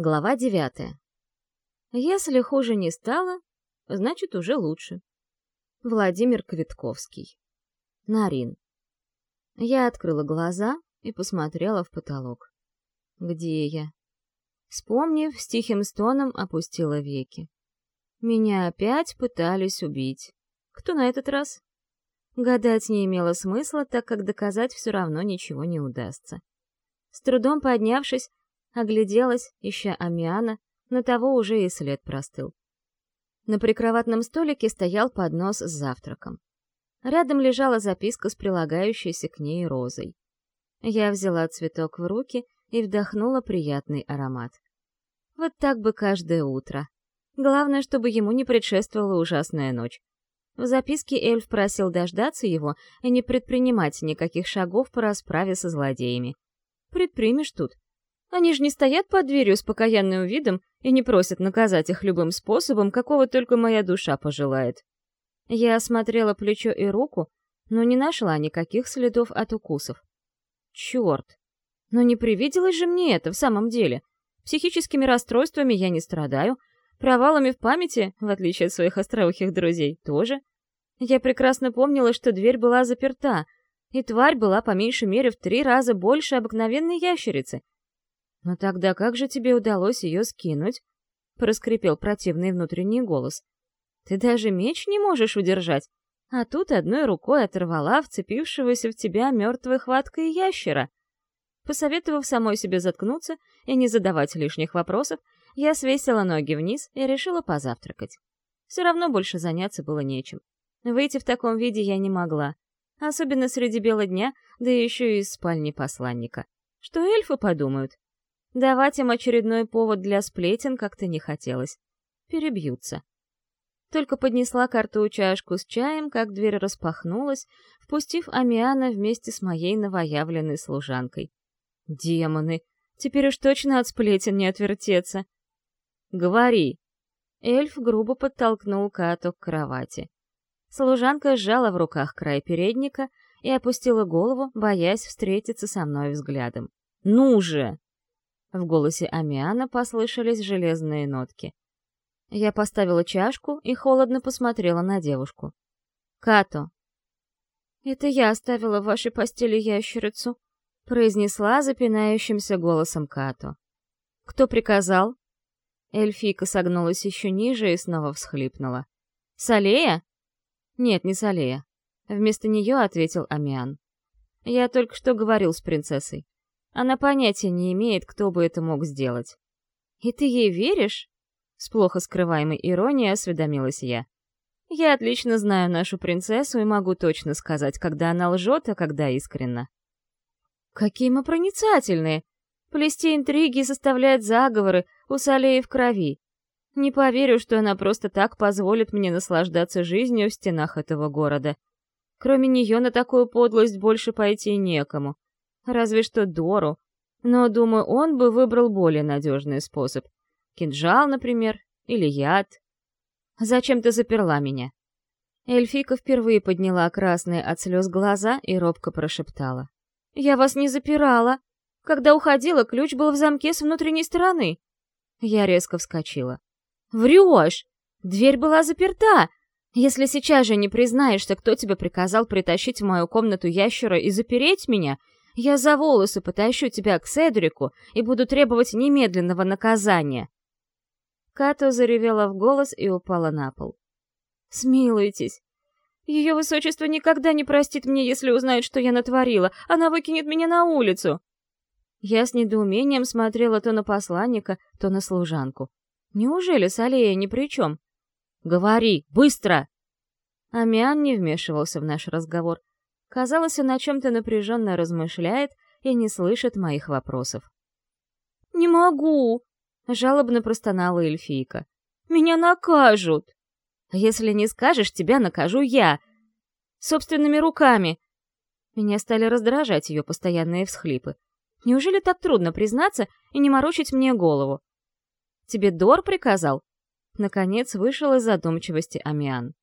Глава девятая. Если хуже не стало, значит, уже лучше. Владимир Квитковский. Нарин. Я открыла глаза и посмотрела в потолок. Где я? Вспомнив, с тихим стоном опустила веки. Меня опять пытались убить. Кто на этот раз? Гадать не имело смысла, так как доказать все равно ничего не удастся. С трудом поднявшись, огляделась, ища Амиана, на того уже и след простыл. На прикроватном столике стоял поднос с завтраком. Рядом лежала записка с прилагающейся к ней розой. Я взяла цветок в руки и вдохнула приятный аромат. Вот так бы каждое утро. Главное, чтобы ему не предшествовала ужасная ночь. В записке эльф просил дождаться его и не предпринимать никаких шагов по расправе со злодеями. Предпримешь тут, они же не стоят под дверью с покаянным видом и не просят наказать их любым способом, какого только моя душа пожелает. Я осмотрела плечо и руку, но не нашла никаких следов от укусов. Черт! Но не привиделось же мне это в самом деле. Психическими расстройствами я не страдаю, провалами в памяти, в отличие от своих остроухих друзей, тоже. Я прекрасно помнила, что дверь была заперта, и тварь была по меньшей мере в три раза больше обыкновенной ящерицы — «Но тогда как же тебе удалось ее скинуть?» — проскрипел противный внутренний голос. «Ты даже меч не можешь удержать, а тут одной рукой оторвала вцепившегося в тебя мертвой хваткой ящера». Посоветовав самой себе заткнуться и не задавать лишних вопросов, я свесила ноги вниз и решила позавтракать. Все равно больше заняться было нечем. Выйти в таком виде я не могла, особенно среди бела дня, да еще и из спальни посланника. Что эльфы подумают? Давать им очередной повод для сплетен как-то не хотелось. Перебьются. Только поднесла карту чашку с чаем, как дверь распахнулась, впустив Амиана вместе с моей новоявленной служанкой. Демоны! Теперь уж точно от сплетен не отвертеться. «Говори!» Эльф грубо подтолкнул Кату к кровати. Служанка сжала в руках край передника и опустила голову, боясь встретиться со мной взглядом. «Ну же!» В голосе Амиана послышались железные нотки. Я поставила чашку и холодно посмотрела на девушку. «Като!» «Это я оставила в вашей постели ящерицу», — произнесла запинающимся голосом Като. «Кто приказал?» Эльфийка согнулась еще ниже и снова всхлипнула. «Салея?» «Нет, не Салея». Вместо нее ответил Амиан. «Я только что говорил с принцессой. Она понятия не имеет, кто бы это мог сделать. «И ты ей веришь?» С плохо скрываемой иронией осведомилась я. «Я отлично знаю нашу принцессу и могу точно сказать, когда она лжет, а когда искренна». «Какие мы проницательные! Плести интриги и составлять заговоры у Салеи в крови. Не поверю, что она просто так позволит мне наслаждаться жизнью в стенах этого города. Кроме нее на такую подлость больше пойти некому разве что Дору. Но, думаю, он бы выбрал более надежный способ. Кинжал, например, или яд. «Зачем ты заперла меня?» Эльфика впервые подняла красные от слез глаза и робко прошептала. «Я вас не запирала. Когда уходила, ключ был в замке с внутренней стороны». Я резко вскочила. «Врешь! Дверь была заперта! Если сейчас же не признаешься, кто тебе приказал притащить в мою комнату ящера и запереть меня, я за волосы потащу тебя к Седрику и буду требовать немедленного наказания!» Като заревела в голос и упала на пол. «Смилуйтесь! Ее высочество никогда не простит мне, если узнает, что я натворила. Она выкинет меня на улицу!» Я с недоумением смотрела то на посланника, то на служанку. Неужели Салея ни при чем? «Говори, быстро!» Амиан не вмешивался в наш разговор, Казалось, он о чем-то напряженно размышляет и не слышит моих вопросов. «Не могу!» — жалобно простонала эльфийка. «Меня накажут!» «Если не скажешь, тебя накажу я! Собственными руками!» Меня стали раздражать ее постоянные всхлипы. Неужели так трудно признаться и не морочить мне голову? «Тебе Дор приказал?» Наконец вышел из задумчивости Амиан.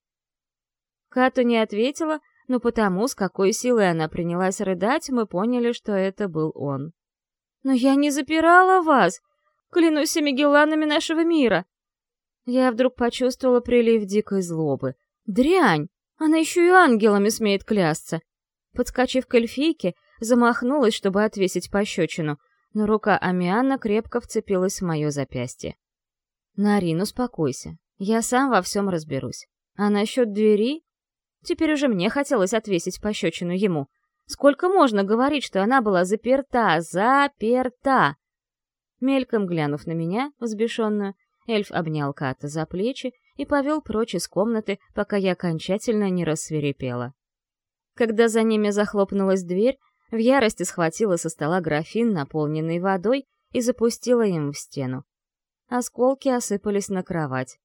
Кату не ответила, но потому, с какой силой она принялась рыдать, мы поняли, что это был он. «Но я не запирала вас! Клянусь всеми нашего мира!» Я вдруг почувствовала прилив дикой злобы. «Дрянь! Она еще и ангелами смеет клясться!» Подскочив к эльфийке, замахнулась, чтобы отвесить пощечину, но рука Амиана крепко вцепилась в мое запястье. «Нарин, успокойся. Я сам во всем разберусь. А насчет двери? Теперь уже мне хотелось отвесить пощечину ему. Сколько можно говорить, что она была заперта, заперта? Мельком глянув на меня, взбешенную, эльф обнял Ката за плечи и повел прочь из комнаты, пока я окончательно не рассверепела. Когда за ними захлопнулась дверь, в ярости схватила со стола графин, наполненный водой, и запустила им в стену. Осколки осыпались на кровать.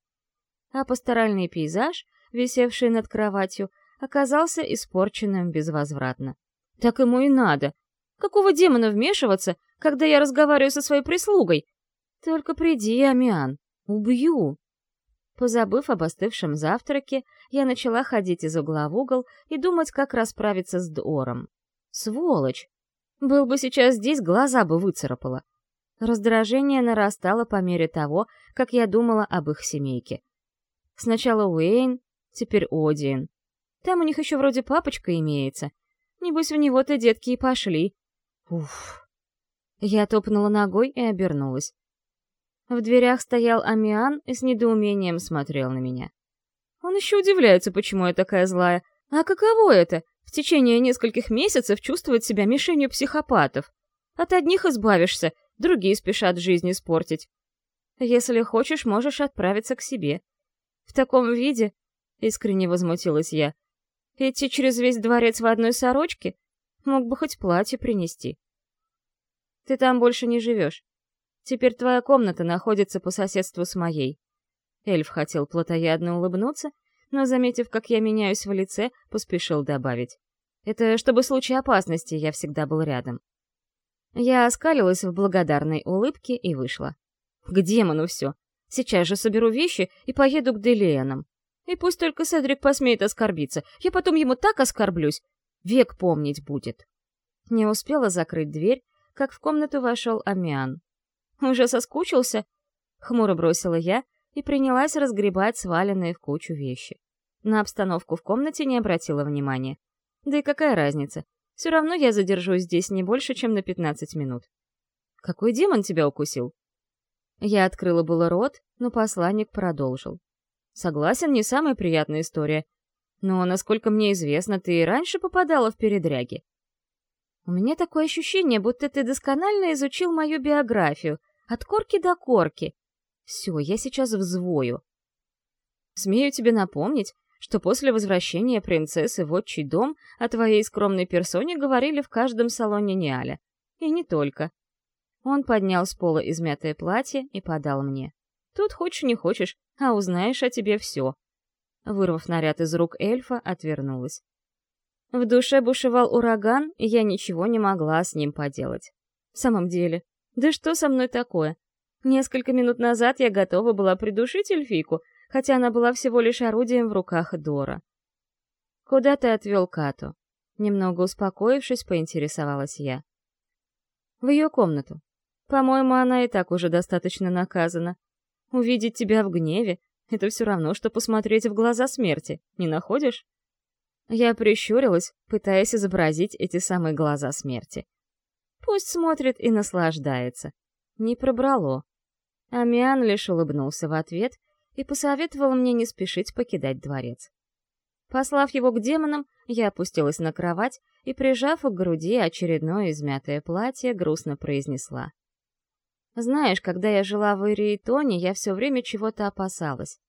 А пасторальный пейзаж, висевший над кроватью, оказался испорченным безвозвратно. Так ему и надо. Какого демона вмешиваться, когда я разговариваю со своей прислугой? Только приди, Амиан, убью. Позабыв об остывшем завтраке, я начала ходить из угла в угол и думать, как расправиться с Дором. Сволочь! Был бы сейчас здесь, глаза бы выцарапала. Раздражение нарастало по мере того, как я думала об их семейке. Сначала Уэйн, теперь Одиен. Там у них еще вроде папочка имеется. Небось, в него-то детки и пошли. Уф. Я топнула ногой и обернулась. В дверях стоял Амиан и с недоумением смотрел на меня. Он еще удивляется, почему я такая злая. А каково это — в течение нескольких месяцев чувствовать себя мишенью психопатов? От одних избавишься, другие спешат жизнь испортить. Если хочешь, можешь отправиться к себе. В таком виде, — искренне возмутилась я, — идти через весь дворец в одной сорочке? Мог бы хоть платье принести. Ты там больше не живешь. Теперь твоя комната находится по соседству с моей. Эльф хотел плотоядно улыбнуться, но, заметив, как я меняюсь в лице, поспешил добавить. Это чтобы в случае опасности я всегда был рядом. Я оскалилась в благодарной улыбке и вышла. К демону все. Сейчас же соберу вещи и поеду к Делиенам. И пусть только Седрик посмеет оскорбиться. Я потом ему так оскорблюсь. Век помнить будет. Не успела закрыть дверь, как в комнату вошел Амиан. «Уже соскучился?» — хмуро бросила я и принялась разгребать сваленные в кучу вещи. На обстановку в комнате не обратила внимания. Да и какая разница? Все равно я задержусь здесь не больше, чем на 15 минут. Какой демон тебя укусил? Я открыла было рот, но посланник продолжил. Согласен, не самая приятная история. Но, насколько мне известно, ты и раньше попадала в передряги. У меня такое ощущение, будто ты досконально изучил мою биографию, от корки до корки. Все, я сейчас взвою. Смею тебе напомнить, что после возвращения принцессы в отчий дом о твоей скромной персоне говорили в каждом салоне Ниаля. И не только. Он поднял с пола измятое платье и подал мне. Тут хочешь не хочешь, а узнаешь о тебе все. Вырвав наряд из рук эльфа, отвернулась. В душе бушевал ураган, и я ничего не могла с ним поделать. В самом деле, да что со мной такое? Несколько минут назад я готова была придушить эльфийку, хотя она была всего лишь орудием в руках Дора. «Куда ты отвел Кату?» Немного успокоившись, поинтересовалась я. «В ее комнату. По-моему, она и так уже достаточно наказана. Увидеть тебя в гневе — это все равно, что посмотреть в глаза смерти, не находишь?» Я прищурилась, пытаясь изобразить эти самые глаза смерти. Пусть смотрит и наслаждается. Не пробрало. Амиан лишь улыбнулся в ответ и посоветовал мне не спешить покидать дворец. Послав его к демонам, я опустилась на кровать и, прижав к груди очередное измятое платье, грустно произнесла. «Знаешь, когда я жила в Ириэтоне, я все время чего-то опасалась.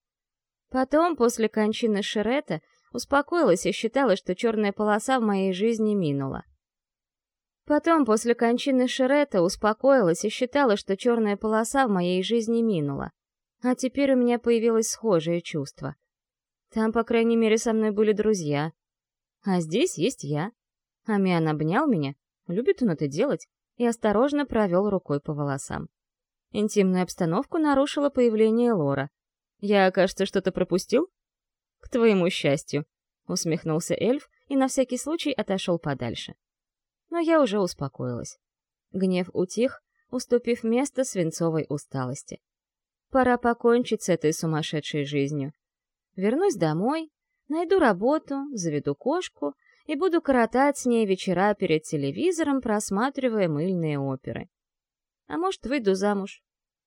Потом, после кончины Шерета, успокоилась и считала, что черная полоса в моей жизни минула. Потом, после кончины Шерета, успокоилась и считала, что черная полоса в моей жизни минула. А теперь у меня появилось схожее чувство. Там, по крайней мере, со мной были друзья. А здесь есть я. Амиан обнял меня, любит он это делать, и осторожно провел рукой по волосам. Интимную обстановку нарушило появление Лора. «Я, кажется, что-то пропустил?» «К твоему счастью», — усмехнулся эльф и на всякий случай отошел подальше. Но я уже успокоилась. Гнев утих, уступив место свинцовой усталости. Пора покончить с этой сумасшедшей жизнью. Вернусь домой, найду работу, заведу кошку и буду коротать с ней вечера перед телевизором, просматривая мыльные оперы. А может, выйду замуж.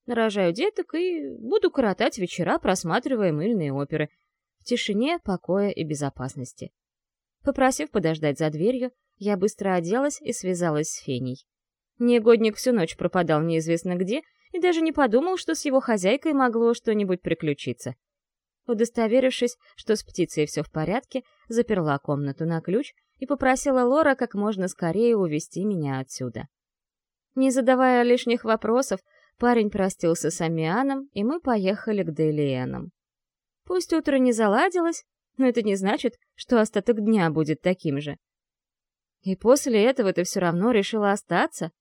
Нарожаю деток и буду коротать вечера, просматривая мыльные оперы. В тишине, покое и безопасности. Попросив подождать за дверью, я быстро оделась и связалась с Феней. Негодник всю ночь пропадал неизвестно где и даже не подумал, что с его хозяйкой могло что-нибудь приключиться. Удостоверившись, что с птицей все в порядке, заперла комнату на ключ и попросила Лора как можно скорее увести меня отсюда. Не задавая лишних вопросов, парень простился с Амианом, и мы поехали к Дейлиенам. Пусть утро не заладилось, но это не значит, что остаток дня будет таким же. И после этого ты все равно решила остаться?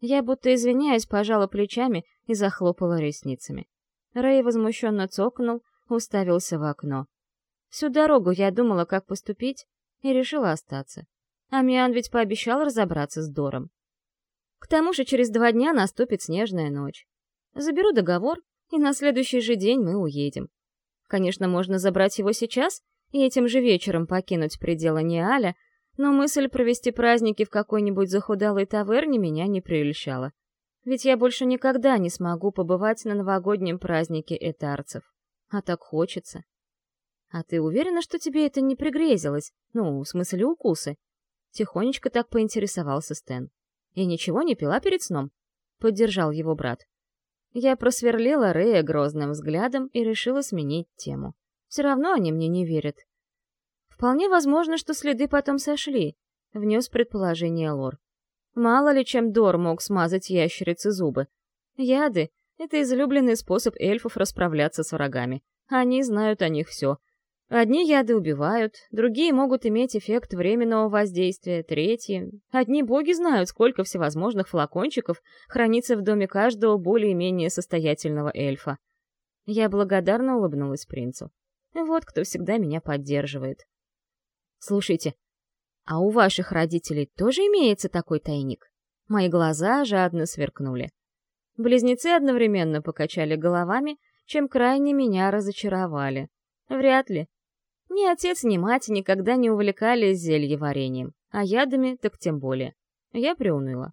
Я, будто извиняясь, пожала плечами и захлопала ресницами. Рэй возмущенно цокнул, уставился в окно. Всю дорогу я думала, как поступить, и решила остаться. Амиан ведь пообещал разобраться с Дором. К тому же через два дня наступит снежная ночь. Заберу договор, и на следующий же день мы уедем. Конечно, можно забрать его сейчас и этим же вечером покинуть пределы Неаля, но мысль провести праздники в какой-нибудь захудалой таверне меня не прельщала. Ведь я больше никогда не смогу побывать на новогоднем празднике этарцев. А так хочется. А ты уверена, что тебе это не пригрезилось? Ну, в смысле укусы? Тихонечко так поинтересовался Стэн. И ничего не пила перед сном? Поддержал его брат. Я просверлила Рэя грозным взглядом и решила сменить тему. Все равно они мне не верят. Вполне возможно, что следы потом сошли, внес предположение Лор. Мало ли чем Дор мог смазать ящерицы зубы. Яды — это излюбленный способ эльфов расправляться с врагами. Они знают о них все. Одни яды убивают, другие могут иметь эффект временного воздействия, третьи... Одни боги знают, сколько всевозможных флакончиков хранится в доме каждого более-менее состоятельного эльфа. Я благодарно улыбнулась принцу. Вот кто всегда меня поддерживает. Слушайте, а у ваших родителей тоже имеется такой тайник? Мои глаза жадно сверкнули. Близнецы одновременно покачали головами, чем крайне меня разочаровали. Вряд ли. Ни отец, ни мать никогда не увлекались зельеварением, а ядами так тем более. Я приуныла.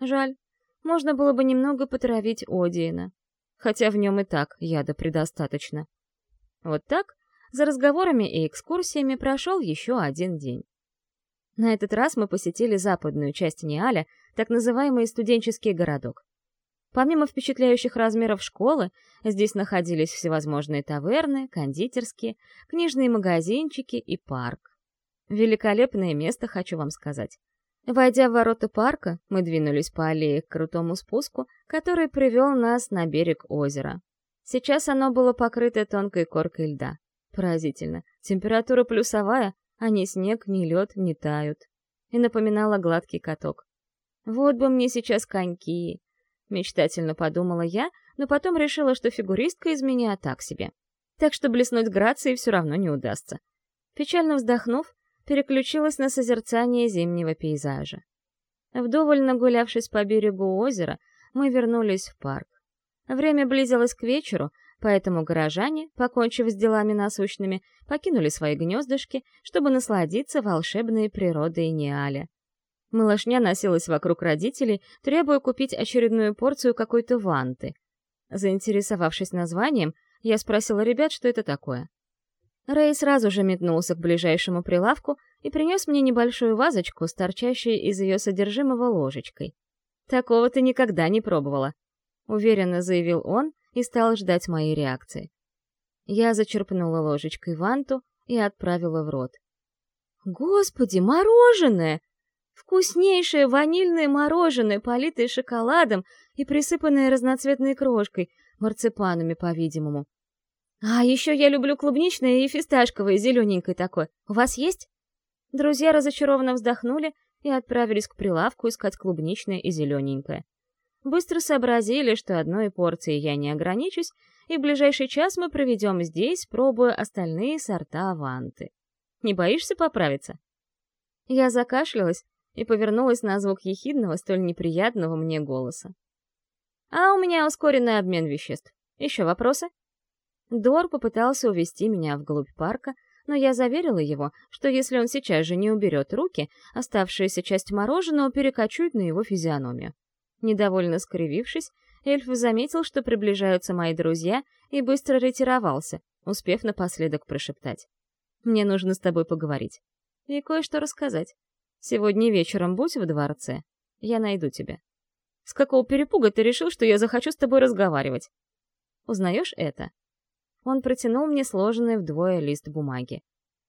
Жаль, можно было бы немного потравить Одиена. Хотя в нем и так яда предостаточно. Вот так за разговорами и экскурсиями прошел еще один день. На этот раз мы посетили западную часть Ниаля, так называемый студенческий городок. Помимо впечатляющих размеров школы, здесь находились всевозможные таверны, кондитерские, книжные магазинчики и парк. Великолепное место, хочу вам сказать. Войдя в ворота парка, мы двинулись по аллее к крутому спуску, который привел нас на берег озера. Сейчас оно было покрыто тонкой коркой льда. Поразительно. Температура плюсовая, а ни снег, ни лед не тают. И напоминала гладкий каток. Вот бы мне сейчас коньки. Мечтательно подумала я, но потом решила, что фигуристка из меня так себе. Так что блеснуть грацией все равно не удастся. Печально вздохнув, переключилась на созерцание зимнего пейзажа. Вдоволь нагулявшись по берегу озера, мы вернулись в парк. Время близилось к вечеру, Поэтому горожане, покончив с делами насущными, покинули свои гнездышки, чтобы насладиться волшебной природой Неаля. Малышня носилась вокруг родителей, требуя купить очередную порцию какой-то ванты. Заинтересовавшись названием, я спросила ребят, что это такое. Рэй сразу же метнулся к ближайшему прилавку и принес мне небольшую вазочку с торчащей из ее содержимого ложечкой. «Такого ты никогда не пробовала», — уверенно заявил он, и стал ждать моей реакции. Я зачерпнула ложечкой ванту и отправила в рот. Господи, мороженое! Вкуснейшее ванильное мороженое, политое шоколадом и присыпанное разноцветной крошкой, марципанами, по-видимому. А еще я люблю клубничное и фисташковое, зелененькое такое. У вас есть? Друзья разочарованно вздохнули и отправились к прилавку искать клубничное и зелененькое быстро сообразили, что одной порцией я не ограничусь, и в ближайший час мы проведем здесь, пробуя остальные сорта аванты. Не боишься поправиться? Я закашлялась и повернулась на звук ехидного, столь неприятного мне голоса. «А у меня ускоренный обмен веществ. Еще вопросы?» Дор попытался увести меня вглубь парка, но я заверила его, что если он сейчас же не уберет руки, оставшаяся часть мороженого перекочует на его физиономию. Недовольно скривившись, эльф заметил, что приближаются мои друзья, и быстро ретировался, успев напоследок прошептать. «Мне нужно с тобой поговорить. И кое-что рассказать. Сегодня вечером будь в дворце. Я найду тебя. С какого перепуга ты решил, что я захочу с тобой разговаривать? Узнаешь это?» Он протянул мне сложенный вдвое лист бумаги.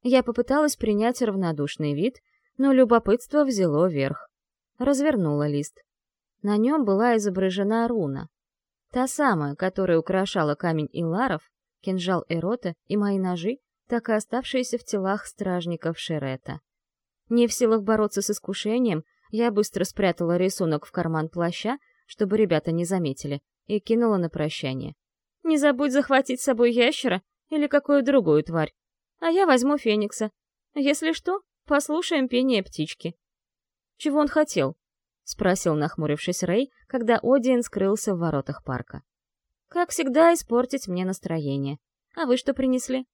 Я попыталась принять равнодушный вид, но любопытство взяло верх. Развернула лист. На нем была изображена руна. Та самая, которая украшала камень Иларов, кинжал Эрота и мои ножи, так и оставшиеся в телах стражников Шерета. Не в силах бороться с искушением, я быстро спрятала рисунок в карман плаща, чтобы ребята не заметили, и кинула на прощание. Не забудь захватить с собой ящера или какую другую тварь. А я возьму феникса. Если что, послушаем пение птички. Чего он хотел? Спросил, нахмурившись Рэй, когда Одиен скрылся в воротах парка. Как всегда, испортить мне настроение. А вы что принесли?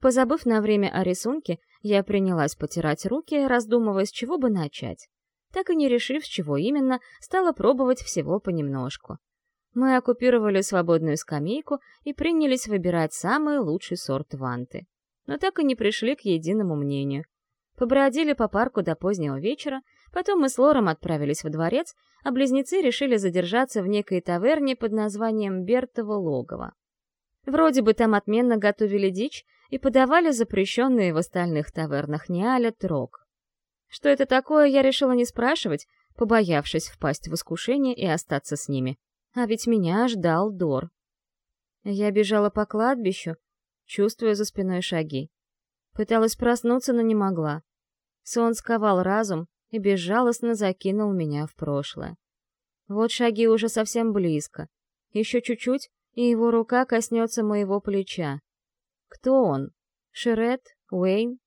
Позабыв на время о рисунке, я принялась потирать руки, раздумывая, с чего бы начать. Так и не решив, с чего именно, стала пробовать всего понемножку. Мы оккупировали свободную скамейку и принялись выбирать самый лучший сорт ванты. Но так и не пришли к единому мнению. Побродили по парку до позднего вечера, потом мы с Лором отправились во дворец, а близнецы решили задержаться в некой таверне под названием Бертово логово. Вроде бы там отменно готовили дичь и подавали запрещенные в остальных тавернах Ниаля трог. Что это такое, я решила не спрашивать, побоявшись впасть в искушение и остаться с ними. А ведь меня ждал Дор. Я бежала по кладбищу, чувствуя за спиной шаги. Пыталась проснуться, но не могла. Сон сковал разум и безжалостно закинул меня в прошлое. Вот шаги уже совсем близко. Еще чуть-чуть, и его рука коснется моего плеча. Кто он? Шерет? Уэйн?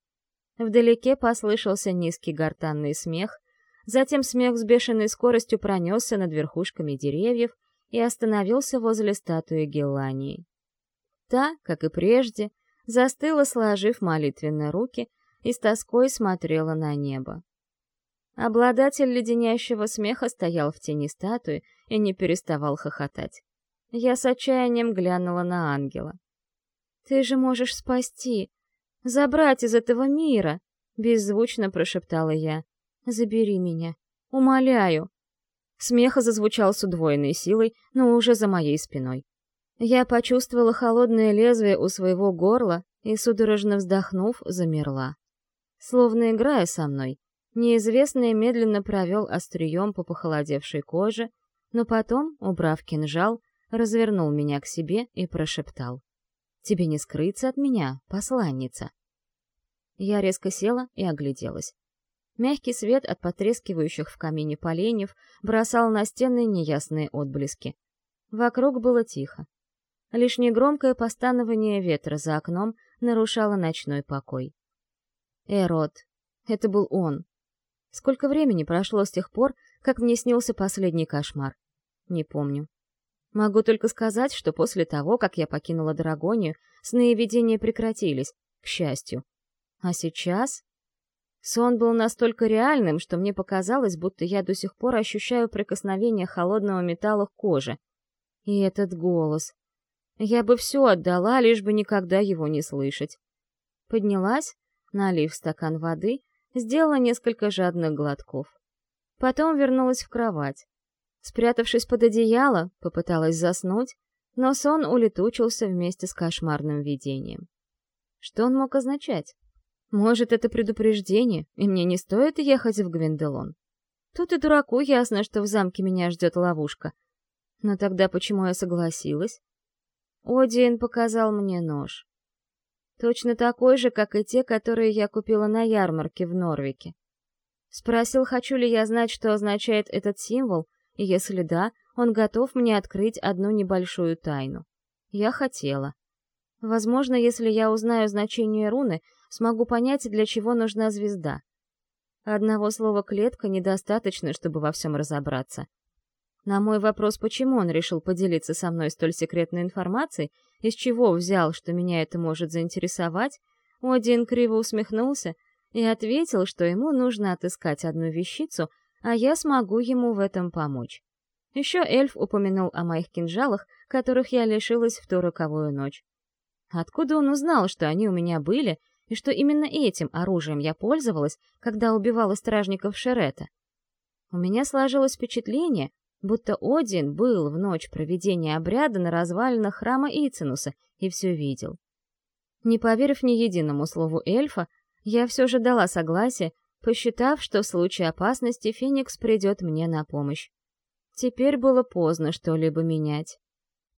Вдалеке послышался низкий гортанный смех, затем смех с бешеной скоростью пронесся над верхушками деревьев, и остановился возле статуи Геллании. Та, как и прежде, застыла, сложив молитвенные руки, и с тоской смотрела на небо. Обладатель леденящего смеха стоял в тени статуи и не переставал хохотать. Я с отчаянием глянула на ангела. «Ты же можешь спасти, забрать из этого мира!» — беззвучно прошептала я. «Забери меня, умоляю!» Смех зазвучал с удвоенной силой, но уже за моей спиной. Я почувствовала холодное лезвие у своего горла и, судорожно вздохнув, замерла. Словно играя со мной, неизвестный медленно провел острием по похолодевшей коже, но потом, убрав кинжал, развернул меня к себе и прошептал. «Тебе не скрыться от меня, посланница!» Я резко села и огляделась. Мягкий свет от потрескивающих в камине поленьев бросал на стены неясные отблески. Вокруг было тихо. Лишь негромкое постанование ветра за окном нарушало ночной покой. Эрот. Это был он. Сколько времени прошло с тех пор, как мне снился последний кошмар? Не помню. Могу только сказать, что после того, как я покинула Драгонию, сны и видения прекратились, к счастью. А сейчас Сон был настолько реальным, что мне показалось, будто я до сих пор ощущаю прикосновение холодного металла к коже. И этот голос. Я бы все отдала, лишь бы никогда его не слышать. Поднялась, налив стакан воды, сделала несколько жадных глотков. Потом вернулась в кровать. Спрятавшись под одеяло, попыталась заснуть, но сон улетучился вместе с кошмарным видением. Что он мог означать? Может, это предупреждение, и мне не стоит ехать в Гвинделон. Тут и дураку ясно, что в замке меня ждет ловушка. Но тогда почему я согласилась? Одиен показал мне нож. Точно такой же, как и те, которые я купила на ярмарке в Норвике. Спросил, хочу ли я знать, что означает этот символ, и если да, он готов мне открыть одну небольшую тайну. Я хотела. Возможно, если я узнаю значение руны, смогу понять, для чего нужна звезда. Одного слова «клетка» недостаточно, чтобы во всем разобраться. На мой вопрос, почему он решил поделиться со мной столь секретной информацией, из чего взял, что меня это может заинтересовать, Один криво усмехнулся и ответил, что ему нужно отыскать одну вещицу, а я смогу ему в этом помочь. Еще эльф упомянул о моих кинжалах, которых я лишилась в ту роковую ночь. Откуда он узнал, что они у меня были, и что именно этим оружием я пользовалась, когда убивала стражников Шерета? У меня сложилось впечатление, будто Один был в ночь проведения обряда на развалинах храма Ицинуса и все видел. Не поверив ни единому слову эльфа, я все же дала согласие, посчитав, что в случае опасности Феникс придет мне на помощь. Теперь было поздно что-либо менять.